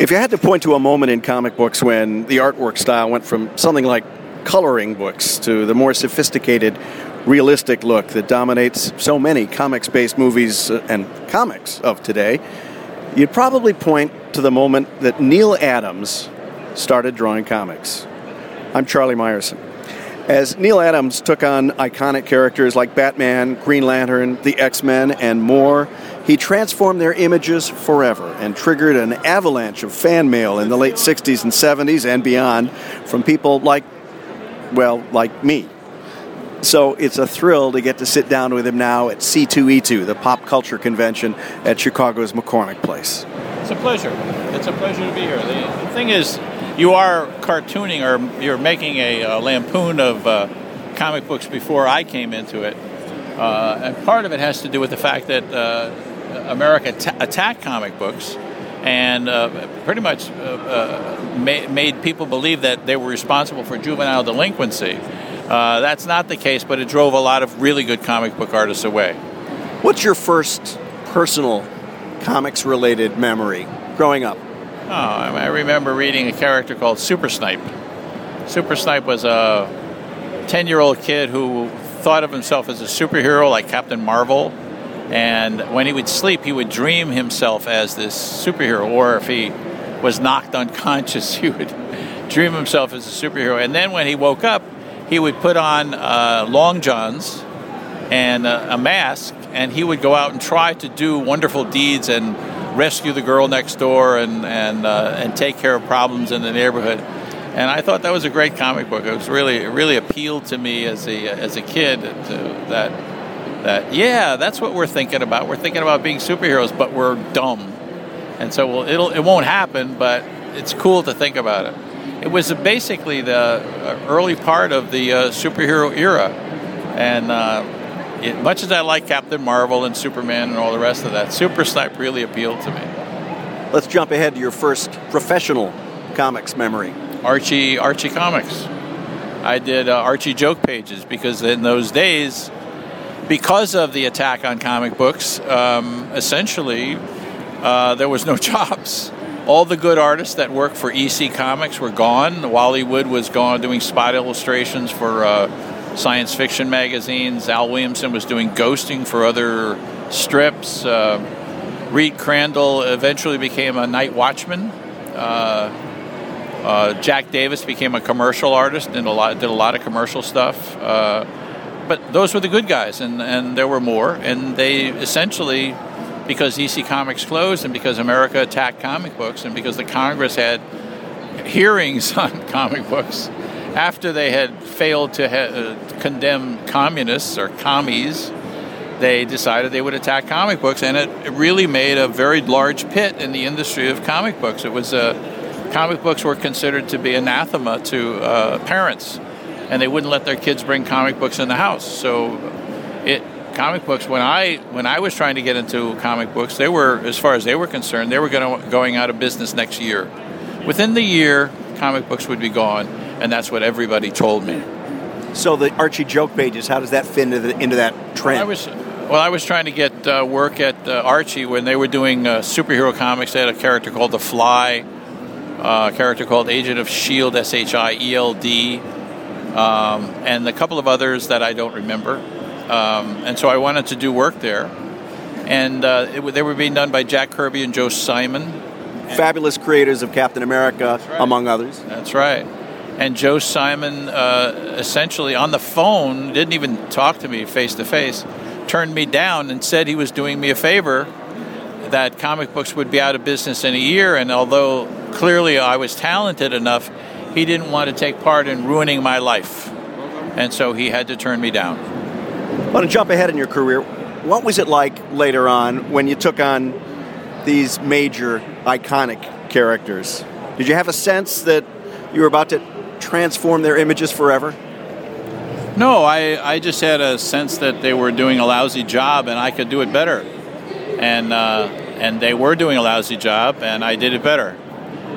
If you had to point to a moment in comic books when the artwork style went from something like coloring books to the more sophisticated, realistic look that dominates so many comics based movies uh, and comics of today, you'd probably point to the moment that Neal Adams started drawing comics. I'm Charlie Meyerson. As Neal Adams took on iconic characters like Batman, Green Lantern, the X Men, and more, he transformed their images forever and triggered an avalanche of fan mail in the late 60s and 70s and beyond from people like, well, like me. So it's a thrill to get to sit down with him now at C2E2, the pop culture convention at Chicago's McCormick Place. It's a pleasure. It's a pleasure to be here. The, the thing is, you are cartooning or you're making a, a lampoon of uh, comic books before I came into it. Uh, and part of it has to do with the fact that uh, America t- attacked comic books and uh, pretty much uh, uh, ma- made people believe that they were responsible for juvenile delinquency. Uh, that's not the case, but it drove a lot of really good comic book artists away. What's your first personal comics related memory growing up? Oh, I remember reading a character called Super Snipe. Super Snipe was a 10 year old kid who thought of himself as a superhero like Captain Marvel and when he would sleep, he would dream himself as this superhero, or if he was knocked unconscious, he would dream himself as a superhero. And then when he woke up, he would put on uh, long johns and uh, a mask, and he would go out and try to do wonderful deeds and rescue the girl next door and and uh, and take care of problems in the neighborhood. And I thought that was a great comic book. It was really it really appealed to me as a as a kid to, that that yeah, that's what we're thinking about. We're thinking about being superheroes, but we're dumb, and so well, it'll it won't happen. But it's cool to think about it. It was basically the uh, early part of the uh, superhero era, and uh, it, much as I like Captain Marvel and Superman and all the rest of that, Super Snipe really appealed to me. Let's jump ahead to your first professional comics memory. Archie Archie Comics. I did uh, Archie joke pages because in those days because of the attack on comic books, um, essentially, uh, there was no jobs. All the good artists that worked for EC Comics were gone. Wally Wood was gone doing spot illustrations for uh, science fiction magazines. Al Williamson was doing ghosting for other strips. Uh, Reed Crandall eventually became a night watchman. Uh, uh, Jack Davis became a commercial artist and a lot, did a lot of commercial stuff. But those were the good guys, and, and there were more. And they essentially, because EC Comics closed and because America attacked comic books and because the Congress had hearings on comic books after they had failed to ha- uh, condemn communists or commies, they decided they would attack comic books, and it, it, really made a very large pit in the industry of comic books. It was a uh, comic books were considered to be anathema to uh, parents and they wouldn't let their kids bring comic books in the house. So it comic books when I when I was trying to get into comic books, they were as far as they were concerned, they were going going out of business next year. Within the year, comic books would be gone, and that's what everybody told me. So the Archie joke pages, how does that fit into, the, into that trend? Well, I was well, I was trying to get uh, work at uh, Archie when they were doing uh, superhero comics. They had a character called the Fly, uh, a character called Agent of Shield, S H I E L D um, and a couple of others that I don't remember. Um, and so I wanted to do work there. And uh, it, they were being done by Jack Kirby and Joe Simon. Fabulous creators of Captain America, right. among others. That's right. And Joe Simon, uh, essentially on the phone, didn't even talk to me face to face, turned me down and said he was doing me a favor that comic books would be out of business in a year. And although clearly I was talented enough, he didn't want to take part in ruining my life. And so he had to turn me down. I want to jump ahead in your career. What was it like later on when you took on these major, iconic characters? Did you have a sense that you were about to transform their images forever? No, I, I just had a sense that they were doing a lousy job and I could do it better. And, uh, and they were doing a lousy job and I did it better.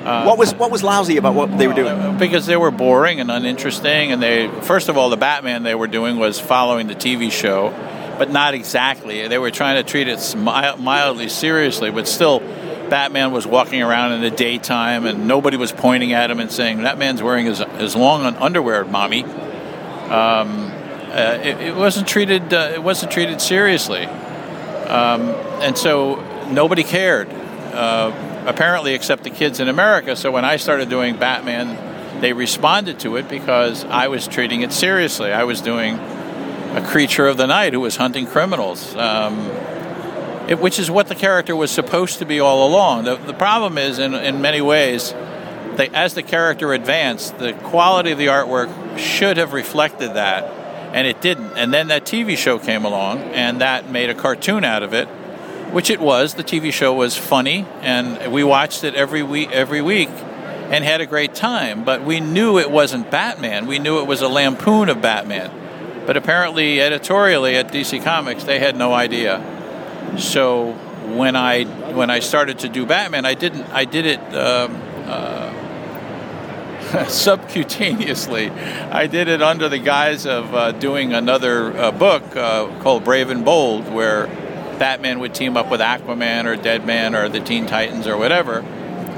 Uh, what was what was lousy about what they were doing? Because they were boring and uninteresting, and they first of all the Batman they were doing was following the TV show, but not exactly. They were trying to treat it mildly seriously, but still Batman was walking around in the daytime and nobody was pointing at him and saying, That man's wearing his, his long underwear, mommy. Um, uh, it, it, wasn't treated. Uh, it wasn't treated seriously, um, and so nobody cared. Uh, apparently, except the kids in America. So when I started doing Batman, they responded to it because I was treating it seriously. I was doing a creature of the night who was hunting criminals. Um, it, which is what the character was supposed to be all along. The, the problem is, in, in many ways, as the character advanced, the quality of the artwork should have reflected that, and it didn't. And then that TV show came along, and that made a cartoon out of it, which it was. The TV show was funny, and we watched it every week, every week, and had a great time. But we knew it wasn't Batman. We knew it was a lampoon of Batman. But apparently, editorially at DC Comics, they had no idea. So when I when I started to do Batman, I didn't I did it um, uh, subcutaneously. I did it under the guise of uh, doing another uh, book uh, called Brave and Bold, where Batman would team up with Aquaman or Deadman or the Teen Titans or whatever.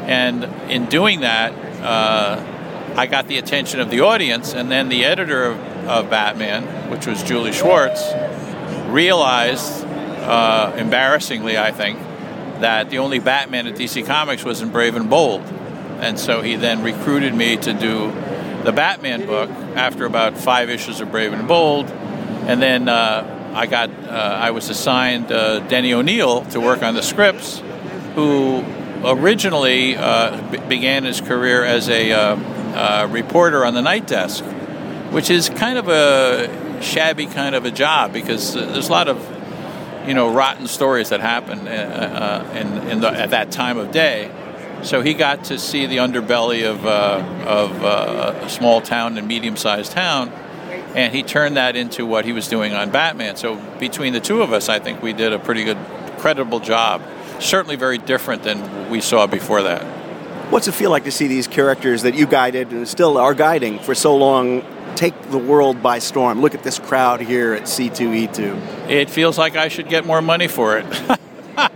And in doing that, uh, I got the attention of the audience, and then the editor of, of Batman, which was Julie Schwartz, realized uh, embarrassingly, I think, that the only Batman at DC Comics was in Brave and Bold. And so he then recruited me to do the Batman book after about five issues of Brave and Bold. And then uh, I got, uh, I was assigned uh, Denny O'Neil to work on the scripts, who originally uh, b- began his career as a uh, reporter on the night desk, which is kind of a shabby kind of a job because there's a lot of you know, rotten stories that happen uh, uh, in, in the, at that time of day. So he got to see the underbelly of, uh, of uh, a small town and medium-sized town, and he turned that into what he was doing on Batman. So between the two of us, I think we did a pretty good, credible job. Certainly very different than we saw before that. What's it feel like to see these characters that you guided and still are guiding for so long take the world by storm. Look at this crowd here at C2E2. It feels like I should get more money for it.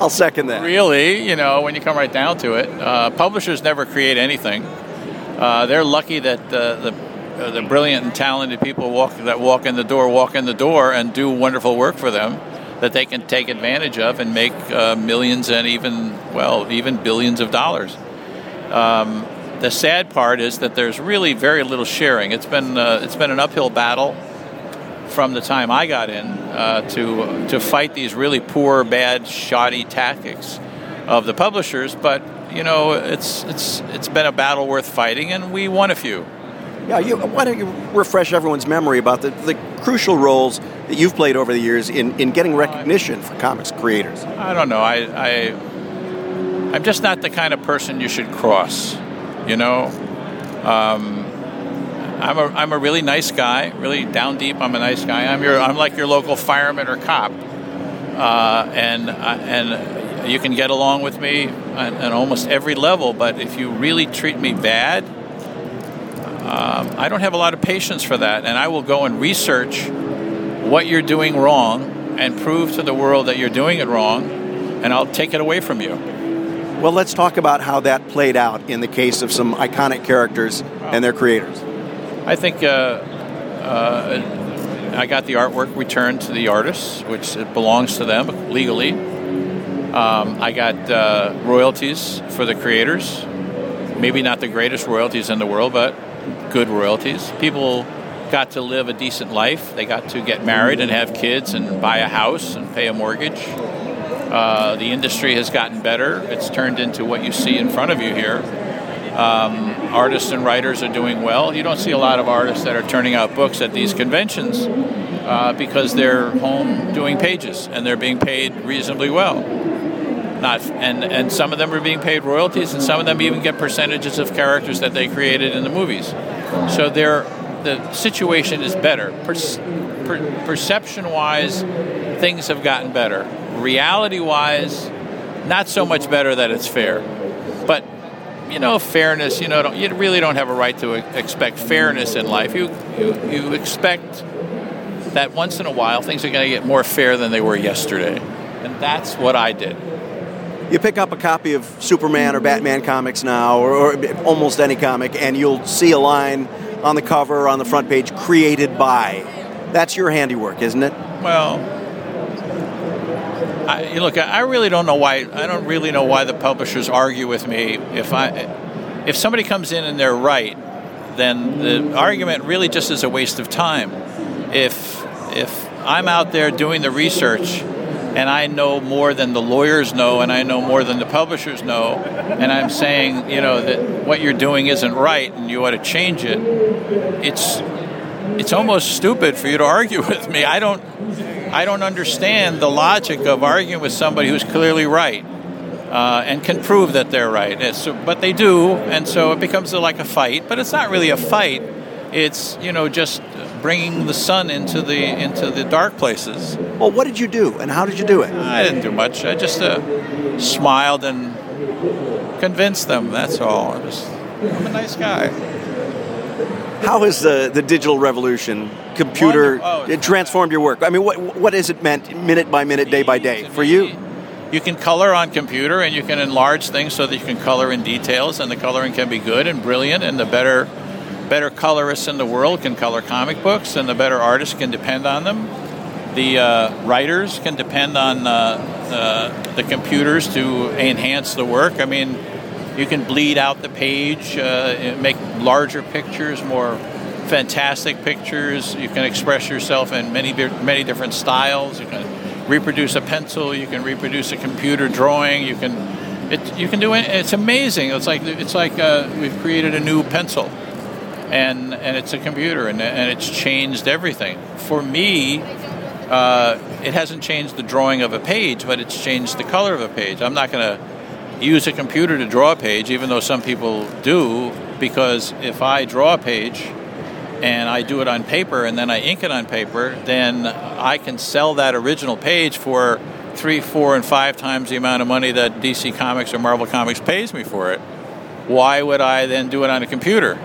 I'll second that. Really, you know, when you come right down to it, uh, publishers never create anything. Uh, they're lucky that uh, the uh, the brilliant and talented people walk that walk in the door walk in the door and do wonderful work for them that they can take advantage of and make uh, millions and even well even billions of dollars. Um, the sad part is that there's really very little sharing. It's been uh, it's been an uphill battle from the time I got in uh, to to fight these really poor, bad, shoddy tactics of the publishers. But you know, it's it's it's been a battle worth fighting, and we won a few. Yeah, you, why don't you refresh everyone's memory about the, the crucial roles that you've played over the years in, in getting recognition for comics creators? I don't know. I, I I'm just not the kind of person you should cross. You know, um, I'm a I'm a really nice guy, really down deep. I'm a nice guy. I'm your I'm like your local fireman or cop, uh, and uh, and you can get along with me on, on, almost every level. But if you really treat me bad, um, I don't have a lot of patience for that, and I will go and research what you're doing wrong and prove to the world that you're doing it wrong, and I'll take it away from you. Well, let's talk about how that played out in the case of some iconic characters and their creators. I think uh, uh, I got the artwork returned to the artists, which it belongs to them legally. Um, I got uh, royalties for the creators. Maybe not the greatest royalties in the world, but good royalties. People got to live a decent life. They got to get married and have kids and buy a house and pay a mortgage. Uh, the industry has gotten better. It's turned into what you see in front of you here. Um, artists and writers are doing well. You don't see a lot of artists that are turning out books at these conventions uh, because they're home doing pages and they're being paid reasonably well. Not and and some of them are being paid royalties, and some of them even get percentages of characters that they created in the movies. So they're the situation is better. per, perception wise, things have gotten better reality wise, not so much better that it's fair. But you know, fairness. You know, you really don't have a right to expect fairness in life. You you, you expect that once in a while things are going to get more fair than they were yesterday, and that's what I did. You pick up a copy of Superman or Batman comics now, or, or, almost any comic, and you'll see a line on the cover, on the front page, created by. That's your handiwork, isn't it? Well, I, look, I really don't know why. I don't really know why the publishers argue with me. If I, if somebody comes in and they're right, then the argument really just is a waste of time. If if I'm out there doing the research and I know more than the lawyers know and I know more than the publishers know and I'm saying, you know, that what you're doing isn't right and you ought to change it, it's it's almost stupid for you to argue with me. I don't I don't understand the logic of arguing with somebody who's clearly right uh, and can prove that they're right. So, but they do, and so it becomes like a fight. But it's not really a fight. It's you know just bringing the sun into the into the dark places. Well, what did you do, and how did you do it? I didn't do much. I just uh, smiled and convinced them. That's all. I'm just I'm a nice guy. How has the, the digital revolution, computer, oh, it transformed your work? I mean, what, what has it meant minute by minute, day by day for you? You can color on computer and you can enlarge things so that you can color in details, and the coloring can be good and brilliant, and the better better colorists in the world can color comic books, and the better artists can depend on them. The uh, writers can depend on uh, uh, the computers to enhance the work. I mean, you can bleed out the page, uh, make larger pictures, more fantastic pictures. You can express yourself in many many different styles. You can reproduce a pencil. You can reproduce a computer drawing. You can it, you can do it. It's amazing. It's like it's like uh, we've created a new pencil, and and it's a computer, and and it's changed everything. For me, uh, it hasn't changed the drawing of a page, but it's changed the color of a page. I'm not going to use a computer to draw a page, even though some people do, because if I draw a page and I do it on paper and then I ink it on paper, then I can sell that original page for three, four, and five times the amount of money that DC Comics or Marvel Comics pays me for it. Why would I then do it on a computer?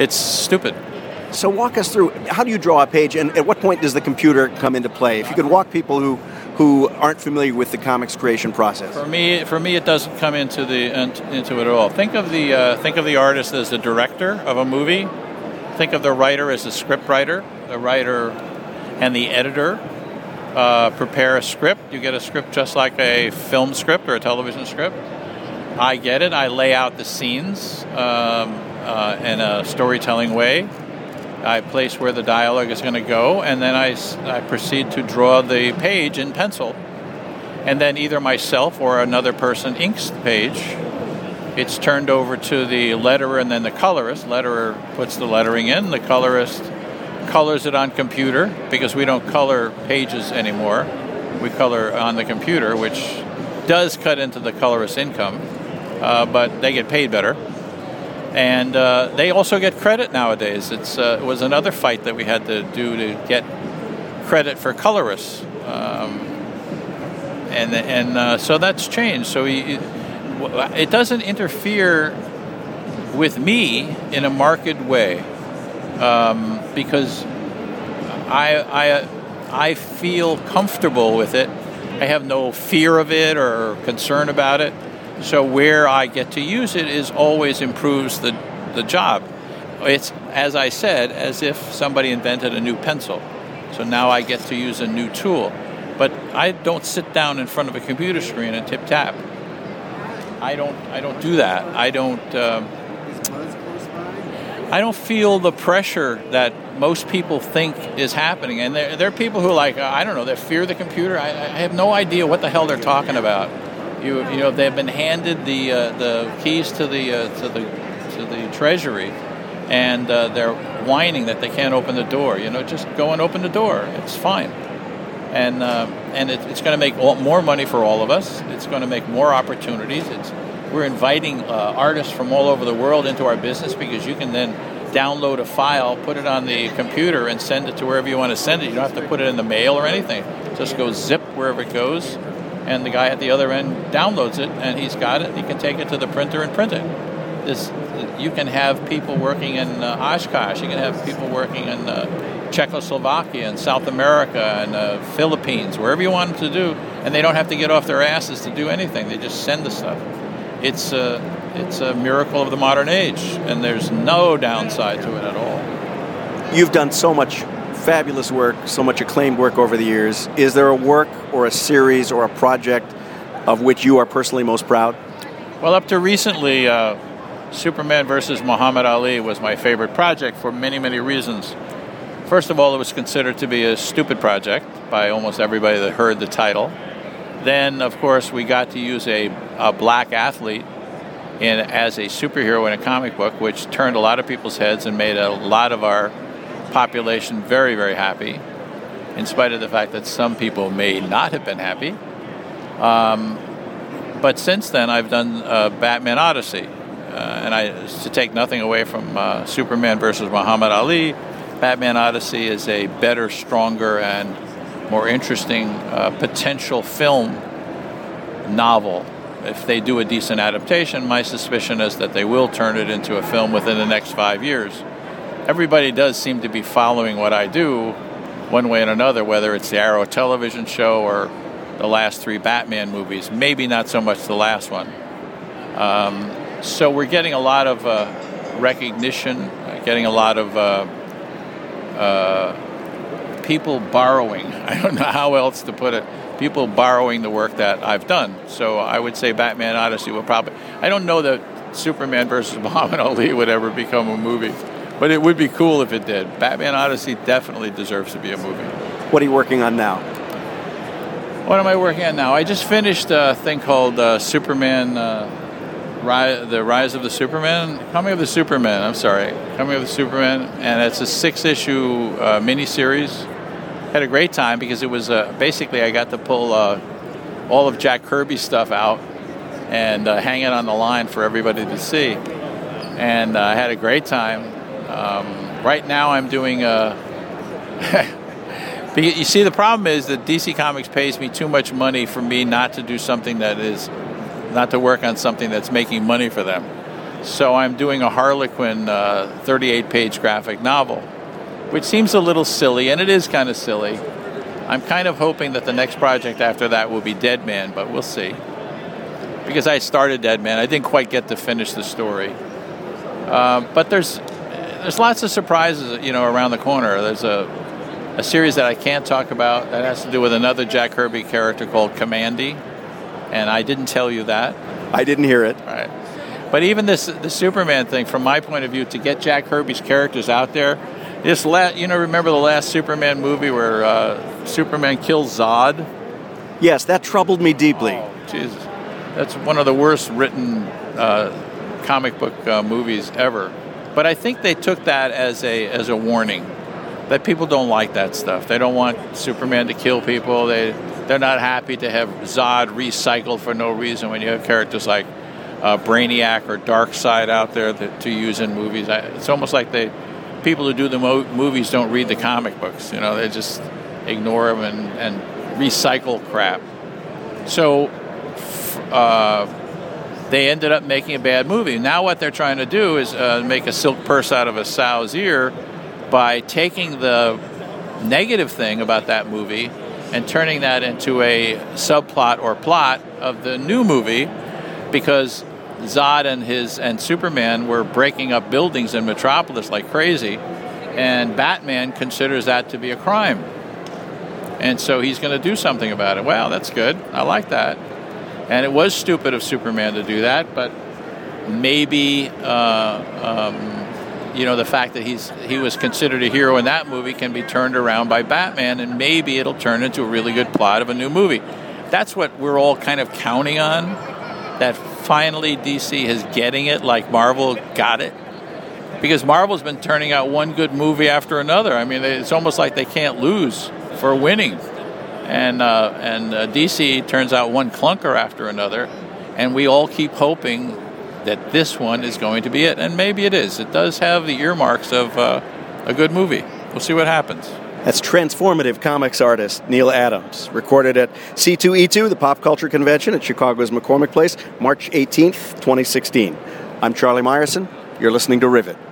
It's stupid. So walk us through how do you draw a page and at what point does the computer come into play? If you could walk people who who aren't familiar with the comics creation process? For me, for me, it doesn't come into the into it at all. Think of the uh, think of the artist as the director of a movie. Think of the writer as the script writer. The writer and the editor uh, prepare a script. You get a script just like a film script or a television script. I get it. I lay out the scenes um, uh, in a storytelling way. I place where the dialogue is going to go, and then I, I proceed to draw the page in pencil. And then either myself or another person inks the page. It's turned over to the letterer and then the colorist. Letterer puts the lettering in, the colorist colors it on computer because we don't color pages anymore. We color on the computer, which does cut into the colorist's income, uh, but they get paid better and uh, they also get credit nowadays. It's, uh, it was another fight that we had to do to get credit for colorists, um, and and uh, so that's changed. So he, it doesn't interfere with me in a marked way um, because I, I I feel comfortable with it. I have no fear of it or concern about it. So where I get to use it is always improves the, the job. It's, as I said, as if somebody invented a new pencil. So now I get to use a new tool. But I don't sit down in front of a computer screen and tip tap. I don't. I don't do that. I don't. Um, I don't feel the pressure that most people think is happening. And there, there are people who like I don't know. They fear the computer. I, I have no idea what the hell they're talking about. You, you know, they've been handed the uh, the keys to the uh, to the to the treasury, and uh, they're whining that they can't open the door. You know, just go and open the door. It's fine, and uh, and it, it's going to make more money for all of us. It's going to make more opportunities. It's we're inviting uh, artists from all over the world into our business because you can then download a file, put it on the computer, and send it to wherever you want to send it. You don't have to put it in the mail or anything. Just go zip wherever it goes and the guy at the other end downloads it and he's got it. He can take it to the printer and print it. This, you can have people working in uh, Oshkosh. You can have people working in uh, Czechoslovakia and South America and uh, Philippines, wherever you want them to do, and they don't have to get off their asses to do anything. They just send the stuff. It's a, it's a miracle of the modern age, and there's no downside to it at all. You've done so much fabulous work, so much acclaimed work over the years. Is there a work or a series or a project of which you are personally most proud? Well, up to recently, uh, Superman versus Muhammad Ali was my favorite project for many, many reasons. First of all, it was considered to be a stupid project by almost everybody that heard the title. Then, of course, we got to use a, a black athlete in, as a superhero in a comic book, which turned a lot of people's heads and made a lot of our population very, very happy, in spite of the fact that some people may not have been happy. Um, but since then, I've done uh, Batman Odyssey, uh, and I to take nothing away from uh, Superman versus Muhammad Ali. Batman Odyssey is a better, stronger, and more interesting uh, potential film novel. If they do a decent adaptation, my suspicion is that they will turn it into a film within the next five years. Everybody does seem to be following what I do one way and another, whether it's the Arrow television show or the last three Batman movies. Maybe not so much the last one. Um, so we're getting a lot of uh, recognition, getting a lot of uh, uh, people borrowing. I don't know how else to put it. People borrowing the work that I've done. So I would say Batman Odyssey will probably. I don't know that Superman versus Muhammad Ali would ever become a movie, but it would be cool if it did. Batman Odyssey definitely deserves to be a movie. What are you working on now? What am I working on now? I just finished a thing called uh, Superman. Uh, Rise, the Rise of the Superman, Coming of the Superman. I'm sorry, Coming of the Superman, and it's a six-issue uh, miniseries. Had a great time because it was uh, basically I got to pull uh, all of Jack Kirby's stuff out and uh, hang it on the line for everybody to see, and uh, I had a great time. Um, right now, I'm doing a. you see, the problem is that DC Comics pays me too much money for me not to do something that is not to work on something that's making money for them. So I'm doing a Harley Quinn 38 uh, page graphic novel, which seems a little silly, and it is kind of silly. I'm kind of hoping that the next project after that will be Deadman, but we'll see. Because I started Deadman, I didn't quite get to finish the story. Uh, but there's there's lots of surprises, you know, around the corner. There's a a series that I can't talk about that has to do with another Jack Kirby character called Kamandi and I didn't tell you that. I didn't hear it. Right. But even this the Superman thing, from my point of view, to get Jack Kirby's characters out there, this la- you know, remember the last Superman movie where uh, Superman kills Zod? Yes, that troubled me deeply. Oh, Jesus, that's one of the worst written uh, comic book uh, movies ever. But I think they took that as a as a warning that people don't like that stuff. They don't want Superman to kill people. They they're not happy to have Zod recycled for no reason when you have characters like uh, Brainiac or Darkseid out there that, to use in movies. I, it's almost like they people who do the mo- movies don't read the comic books. You know, they just ignore them and, and recycle crap. So uh, they ended up making a bad movie. Now what they're trying to do is uh, make a silk purse out of a sow's ear by taking the negative thing about that movie and turning that into a subplot or plot of the new movie because Zod and his and Superman were breaking up buildings in Metropolis like crazy, and Batman considers that to be a crime. And so he's going to do something about it. Wow, that's good. I like that. And it was stupid of Superman to do that, but maybe uh, um, you know the fact that he's he was considered a hero in that movie can be turned around by Batman, and maybe it'll turn into a really good plot of a new movie. That's what we're all kind of counting on. That finally DC is getting it, like Marvel got it, because Marvel's been turning out one good movie after another. I mean, it's almost like they can't lose for winning, and uh, and uh, DC turns out one clunker after another, and we all keep hoping that this one is going to be it, and maybe it is. It does have the earmarks of uh, a good movie. We'll see what happens. That's transformative comics artist Neal Adams, recorded at C2E2, the Pop Culture Convention at Chicago's McCormick Place, March 18th, 2016. I'm Charlie Meyerson. You're listening to Rivet.